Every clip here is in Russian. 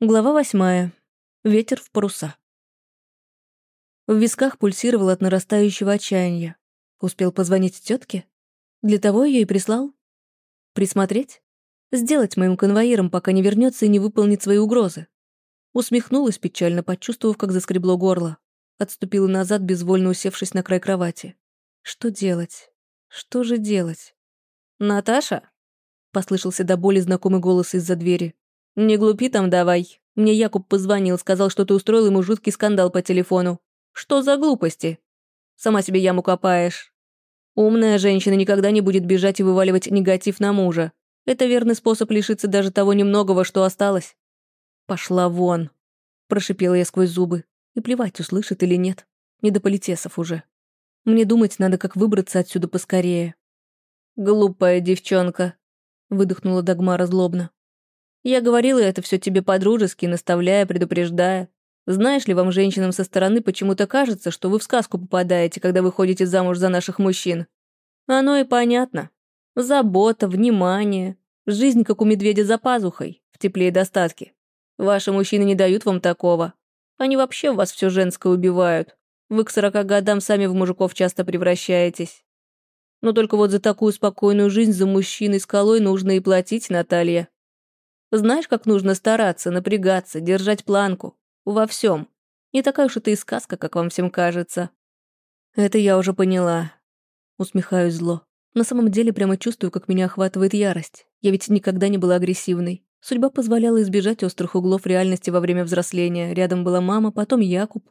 Глава восьмая. Ветер в паруса. В висках пульсировал от нарастающего отчаяния. Успел позвонить тетке? Для того ее и прислал? Присмотреть? Сделать моим конвоиром, пока не вернется и не выполнит свои угрозы. Усмехнулась печально, почувствовав, как заскребло горло. Отступила назад, безвольно усевшись на край кровати. Что делать? Что же делать? «Наташа?» — послышался до боли знакомый голос из-за двери. «Не глупи там давай. Мне Якуб позвонил, сказал, что ты устроил ему жуткий скандал по телефону. Что за глупости? Сама себе яму копаешь. Умная женщина никогда не будет бежать и вываливать негатив на мужа. Это верный способ лишиться даже того немногого, что осталось. Пошла вон. Прошипела я сквозь зубы. И плевать, услышит или нет. Не до политесов уже. Мне думать надо, как выбраться отсюда поскорее. Глупая девчонка. Выдохнула Дагмара злобно. Я говорила это все тебе по-дружески, наставляя, предупреждая. Знаешь ли, вам, женщинам со стороны, почему-то кажется, что вы в сказку попадаете, когда выходите замуж за наших мужчин. Оно и понятно. Забота, внимание. Жизнь, как у медведя за пазухой, в тепле и достатке. Ваши мужчины не дают вам такого. Они вообще вас все женское убивают. Вы к сорока годам сами в мужиков часто превращаетесь. Но только вот за такую спокойную жизнь за мужчиной скалой нужно и платить, Наталья. Знаешь, как нужно стараться, напрягаться, держать планку. Во всем. Не такая уж это и сказка, как вам всем кажется. Это я уже поняла. Усмехаюсь зло. На самом деле прямо чувствую, как меня охватывает ярость. Я ведь никогда не была агрессивной. Судьба позволяла избежать острых углов реальности во время взросления. Рядом была мама, потом Якуб.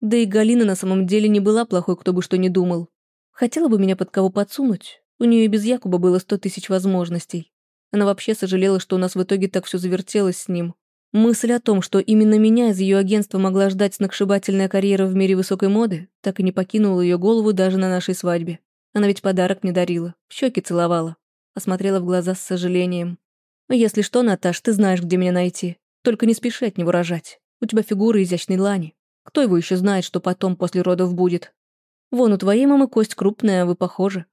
Да и Галина на самом деле не была плохой, кто бы что ни думал. Хотела бы меня под кого подсунуть. У нее и без Якуба было сто тысяч возможностей. Она вообще сожалела, что у нас в итоге так все завертелось с ним. Мысль о том, что именно меня из ее агентства могла ждать сногсшибательная карьера в мире высокой моды, так и не покинула ее голову даже на нашей свадьбе. Она ведь подарок мне дарила, щеки целовала. Осмотрела в глаза с сожалением. «Если что, Наташ, ты знаешь, где меня найти. Только не спеши от него рожать. У тебя фигура изящной лани. Кто его еще знает, что потом после родов будет? Вон, у твоей мамы кость крупная, а вы похожи».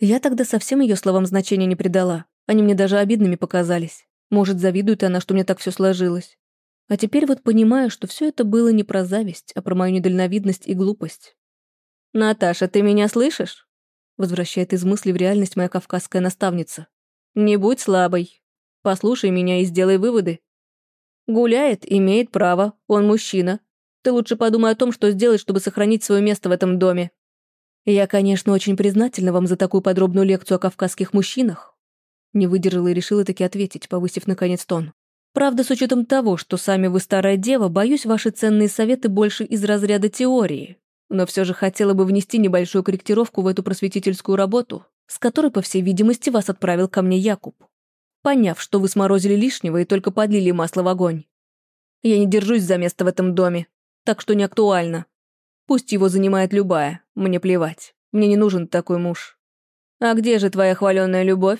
Я тогда совсем ее словам значения не придала. Они мне даже обидными показались. Может, завидует она, что мне так все сложилось. А теперь вот понимаю, что все это было не про зависть, а про мою недальновидность и глупость. «Наташа, ты меня слышишь?» Возвращает из мысли в реальность моя кавказская наставница. «Не будь слабой. Послушай меня и сделай выводы. Гуляет, имеет право, он мужчина. Ты лучше подумай о том, что сделать, чтобы сохранить свое место в этом доме. Я, конечно, очень признательна вам за такую подробную лекцию о кавказских мужчинах, не выдержала и решила таки ответить, повысив наконец тон. Правда, с учетом того, что сами вы старая дева, боюсь, ваши ценные советы больше из разряда теории. Но все же хотела бы внести небольшую корректировку в эту просветительскую работу, с которой, по всей видимости, вас отправил ко мне Якуб. Поняв, что вы сморозили лишнего и только подлили масло в огонь. Я не держусь за место в этом доме, так что не актуально. Пусть его занимает любая, мне плевать. Мне не нужен такой муж. А где же твоя хваленная любовь?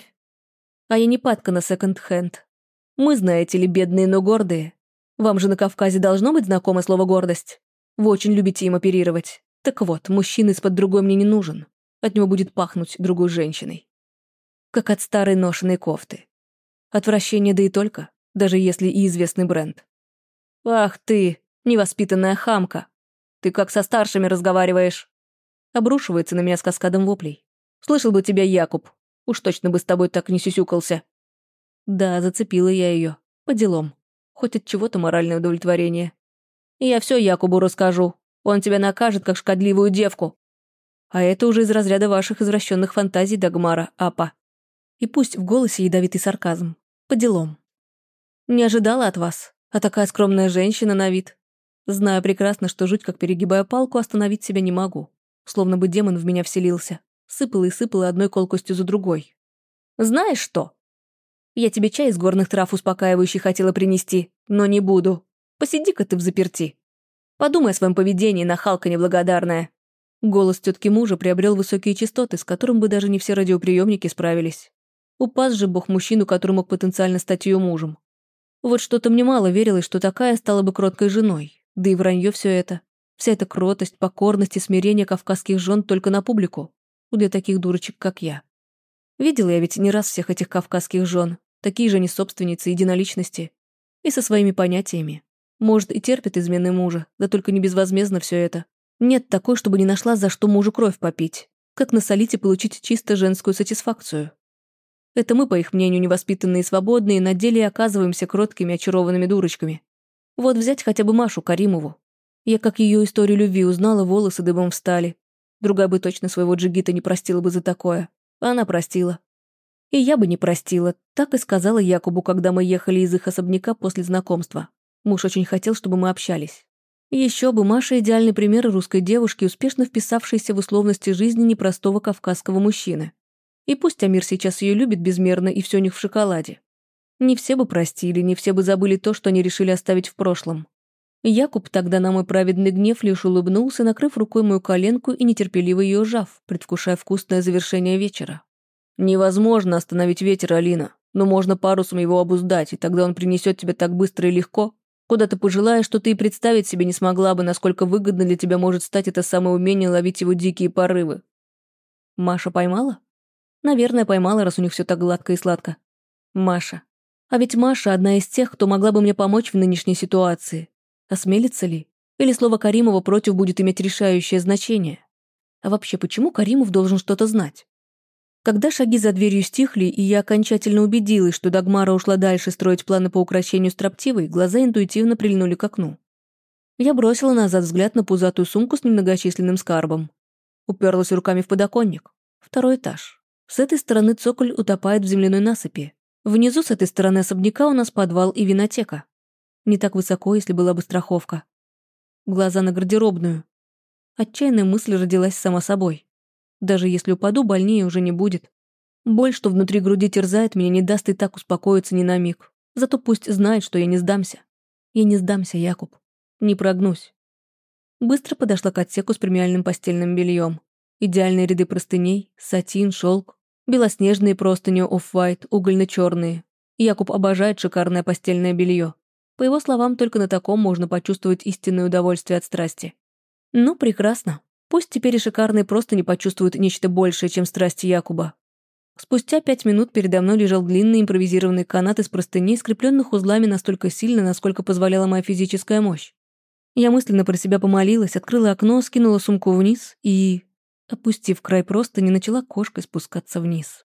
А я не падка на секонд-хенд. Мы, знаете ли, бедные, но гордые. Вам же на Кавказе должно быть знакомо слово «гордость». Вы очень любите им оперировать. Так вот, мужчина из-под другой мне не нужен. От него будет пахнуть другой женщиной. Как от старой ношеной кофты. Отвращение да и только, даже если и известный бренд. «Ах ты, невоспитанная хамка! Ты как со старшими разговариваешь!» Обрушивается на меня с каскадом воплей. «Слышал бы тебя Якуб, Уж точно бы с тобой так не сюсюкался. Да, зацепила я ее. По делам. Хоть от чего-то моральное удовлетворение. Я все Якубу расскажу. Он тебя накажет, как шкодливую девку. А это уже из разряда ваших извращенных фантазий, Дагмара, Апа. И пусть в голосе ядовитый сарказм. По делам. Не ожидала от вас, а такая скромная женщина на вид. Знаю прекрасно, что жуть, как перегибая палку, остановить себя не могу. Словно бы демон в меня вселился. Сыпала и сыпала одной колкостью за другой. «Знаешь что? Я тебе чай из горных трав успокаивающий хотела принести, но не буду. Посиди-ка ты в заперти. Подумай о своем поведении, нахалка неблагодарная». Голос тетки мужа приобрел высокие частоты, с которым бы даже не все радиоприемники справились. Упас же бог мужчину, который мог потенциально стать ее мужем. Вот что-то мне мало верилось, что такая стала бы кроткой женой. Да и вранье все это. Вся эта кротость, покорность и смирение кавказских жен только на публику для таких дурочек, как я. Видела я ведь не раз всех этих кавказских жен, такие же они собственницы, единоличности. И со своими понятиями. Может, и терпит измены мужа, да только не безвозмездно все это. Нет такой, чтобы не нашла, за что мужу кровь попить. Как насолить и получить чисто женскую сатисфакцию. Это мы, по их мнению, невоспитанные и свободные, на деле оказываемся кроткими, очарованными дурочками. Вот взять хотя бы Машу Каримову. Я как ее историю любви узнала, волосы дыбом встали. Другая бы точно своего джигита не простила бы за такое. Она простила. И я бы не простила, так и сказала Якубу, когда мы ехали из их особняка после знакомства. Муж очень хотел, чтобы мы общались. Еще бы, Маша – идеальный пример русской девушки, успешно вписавшейся в условности жизни непростого кавказского мужчины. И пусть Амир сейчас ее любит безмерно, и все у них в шоколаде. Не все бы простили, не все бы забыли то, что они решили оставить в прошлом. Якуб тогда на мой праведный гнев лишь улыбнулся, накрыв рукой мою коленку и нетерпеливо ее жав, предвкушая вкусное завершение вечера. «Невозможно остановить ветер, Алина, но можно парусом его обуздать, и тогда он принесет тебе так быстро и легко, куда ты пожелаешь, что ты и представить себе не смогла бы, насколько выгодно для тебя может стать это самое умение ловить его дикие порывы». Маша поймала? Наверное, поймала, раз у них все так гладко и сладко. Маша. А ведь Маша одна из тех, кто могла бы мне помочь в нынешней ситуации. Осмелится ли? Или слово Каримова против будет иметь решающее значение? А вообще, почему Каримов должен что-то знать? Когда шаги за дверью стихли, и я окончательно убедилась, что Дагмара ушла дальше строить планы по украшению строптивой, глаза интуитивно прильнули к окну. Я бросила назад взгляд на пузатую сумку с немногочисленным скарбом. Уперлась руками в подоконник. Второй этаж. С этой стороны цоколь утопает в земляной насыпи. Внизу с этой стороны особняка у нас подвал и винотека. Не так высоко, если была бы страховка. Глаза на гардеробную. Отчаянная мысль родилась сама собой. Даже если упаду, больнее уже не будет. Боль, что внутри груди терзает меня, не даст и так успокоиться ни на миг. Зато пусть знает, что я не сдамся. Я не сдамся, Якуб. Не прогнусь. Быстро подошла к отсеку с премиальным постельным бельем. Идеальные ряды простыней, сатин, шелк, белоснежные простыни оф-вайт, угольно-черные. Якуб обожает шикарное постельное белье. По его словам, только на таком можно почувствовать истинное удовольствие от страсти. Ну, прекрасно. Пусть теперь и шикарные просто не почувствуют нечто большее, чем страсти Якуба. Спустя пять минут передо мной лежал длинный импровизированный канат из простыней, скрепленных узлами настолько сильно, насколько позволяла моя физическая мощь. Я мысленно про себя помолилась, открыла окно, скинула сумку вниз и опустив край просто, не начала кошкой спускаться вниз.